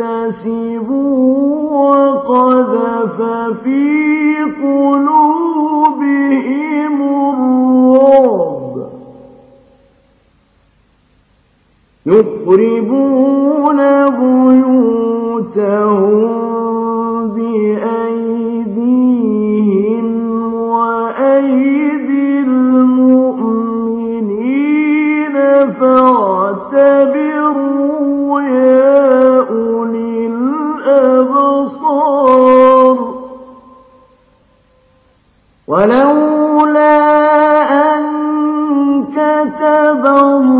اكتسبوا وقذف في قلوبهم الرعب. يخربون ولولا أن كتب الله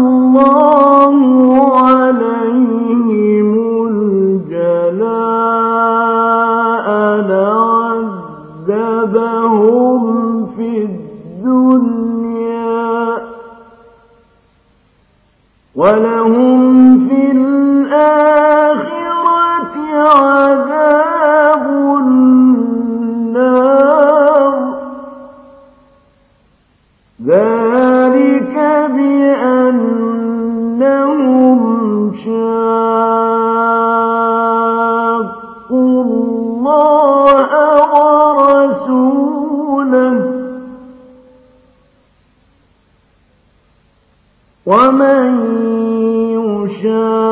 ومن يشاء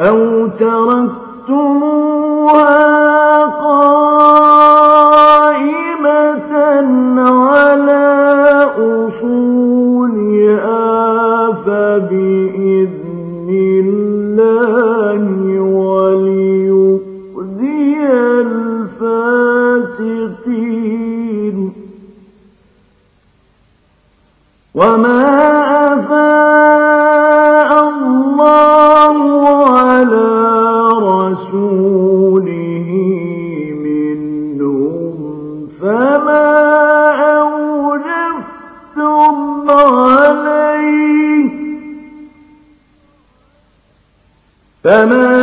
أو تركتموها فما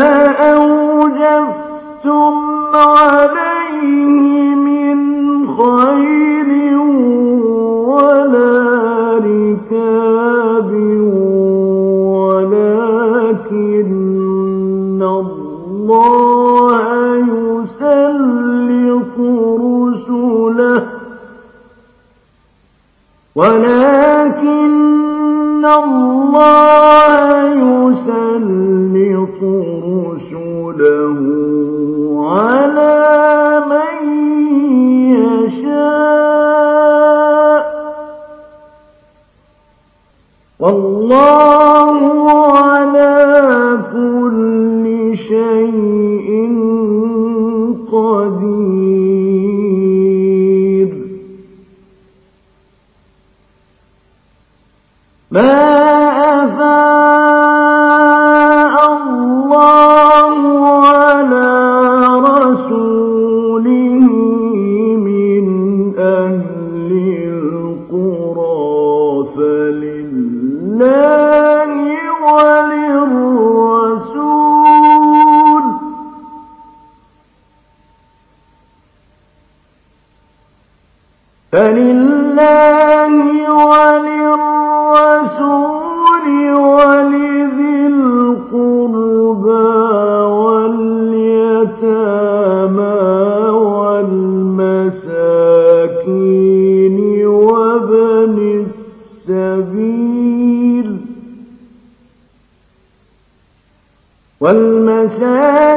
فلله وللرسول ولذي القربى واليتامى والمساكين وابن السبيل والمساكين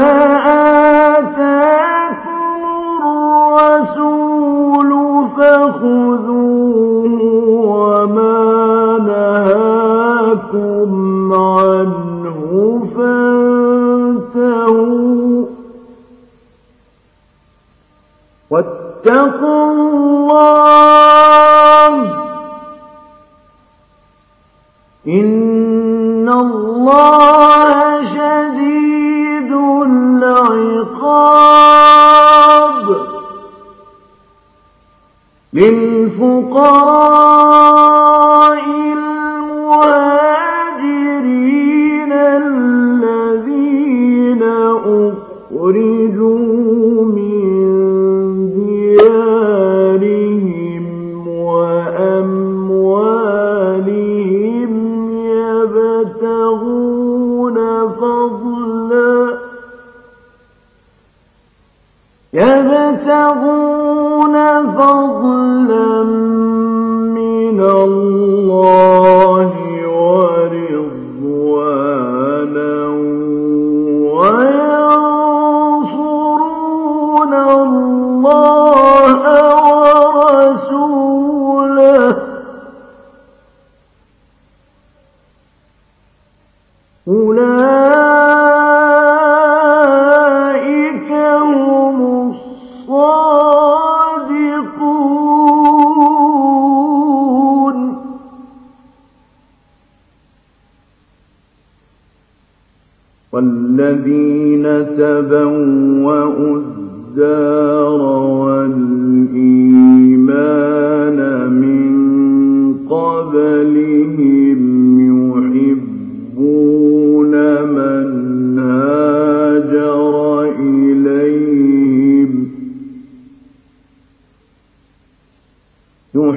للفقراء المهاجرين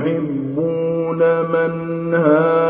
يحبون من هاجر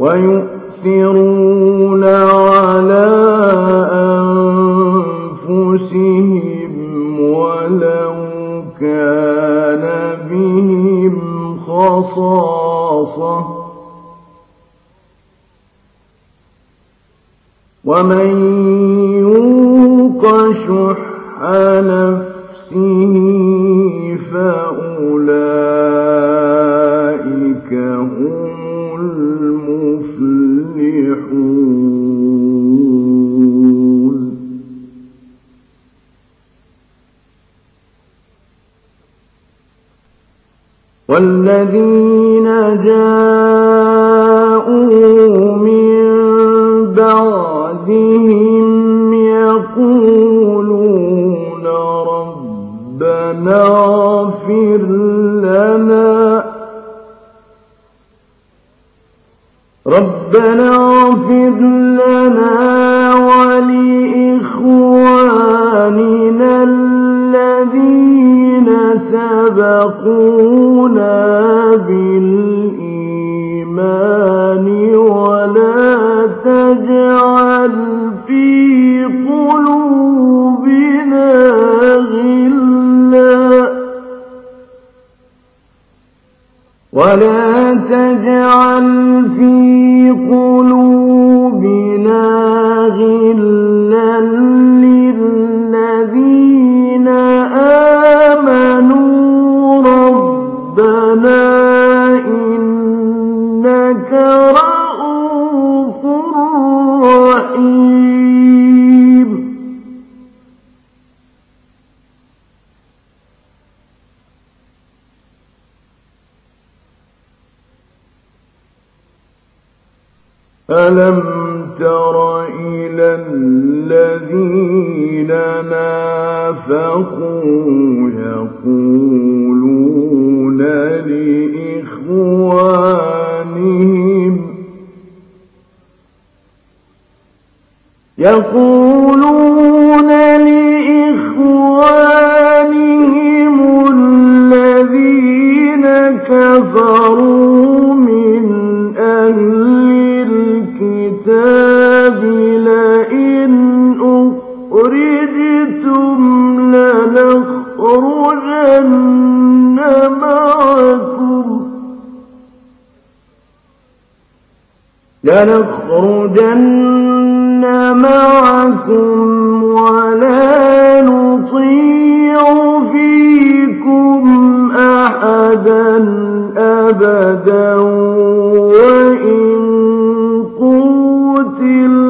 ويؤثرون على أنفسهم ولو كان بهم خصاصة ومن والذين جاءوا ولا تجعل في قلوبنا غلا ألم تر إلى الذين نافقوا يقولون لإخوانهم يقولون لإخوانهم الذين كفروا لنخرجن معكم ولا نطيع فيكم أحدا أبدا وإن قتلتم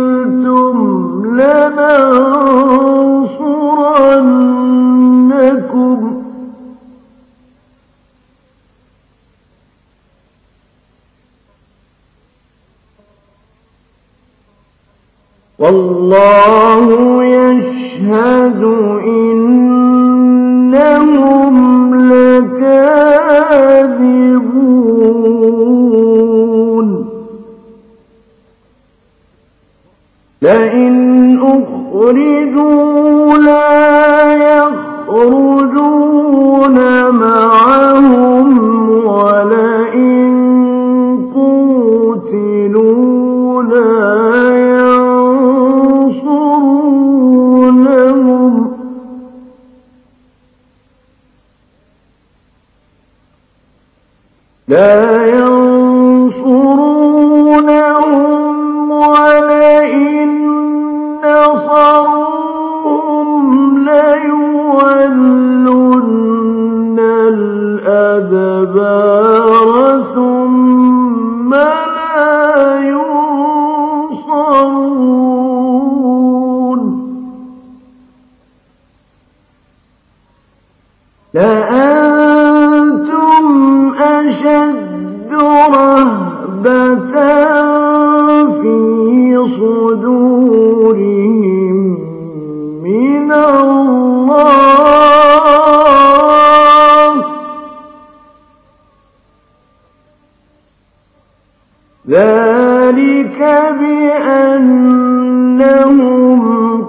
الأدبار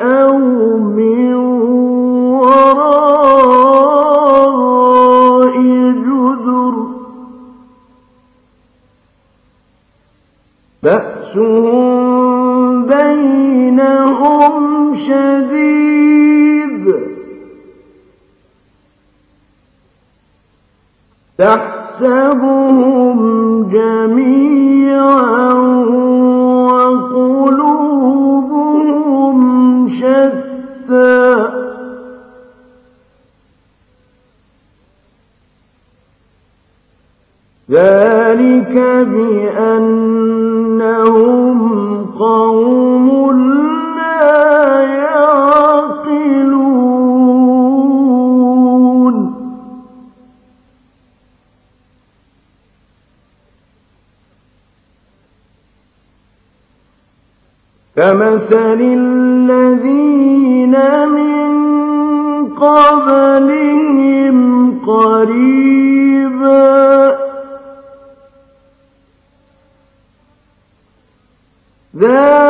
أو من وراء جدر بأسهم بينهم شديد تحسبهم جميعا ذلك بأنهم قوم لا يعقلون. كمثل الذين من قبلهم قريبا the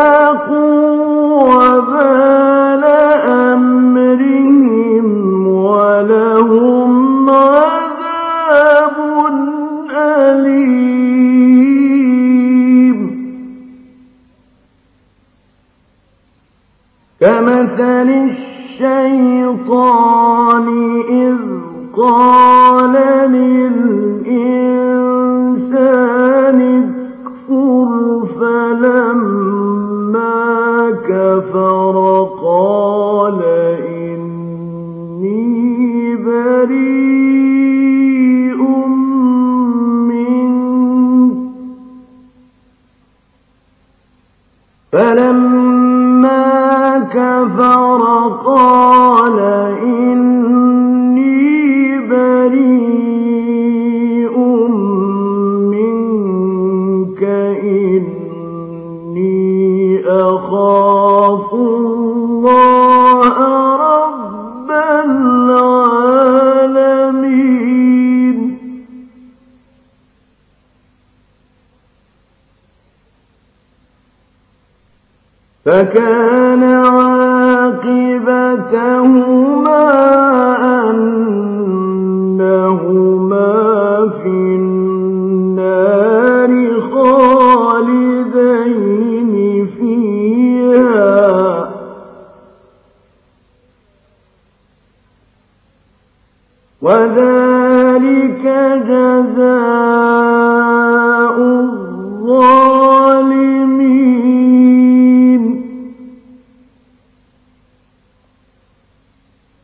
فكان عاقبتهما أن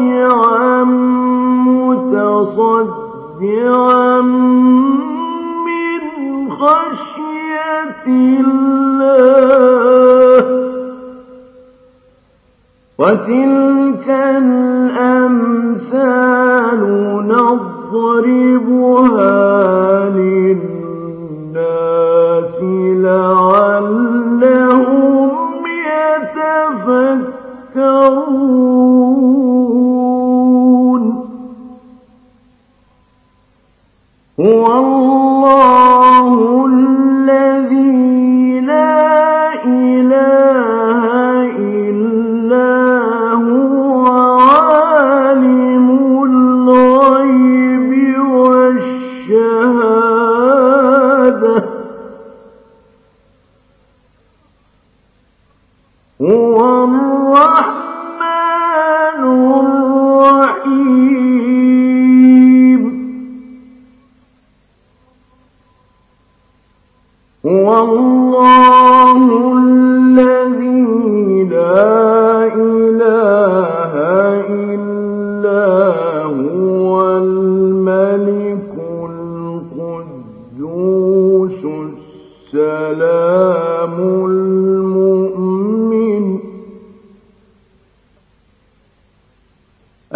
خاشعا متصدعا من خشية الله وتلك الأمثال نضربها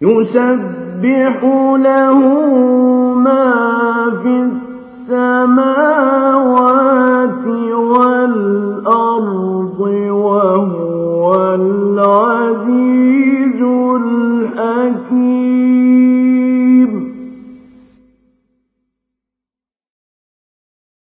يسبح له ما في السماوات والأرض